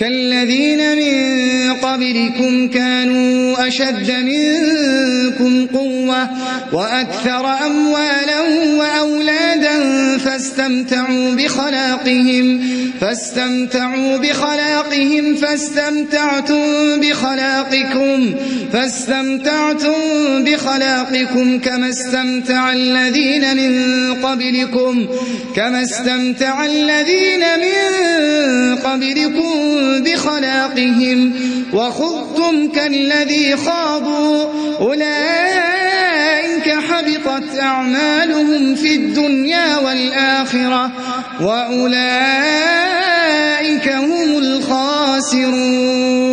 كالذين من قبلكم كانوا أشد منكم قوة وأكثر أموالا وأولادا فاستمتعوا بخلاقهم فاستمتعوا بخلاقهم فاستمتعتم بخلاقكم فاستمتعتم بخلاقكم كما استمتع الذين من قبلكم كما استمتع الذين من قبلكم. بخلاقهم وخذتم كالذي خاضوا. أولئك حبطت أعمالهم في الدنيا والآخرة وأولئك هم الخاسرون.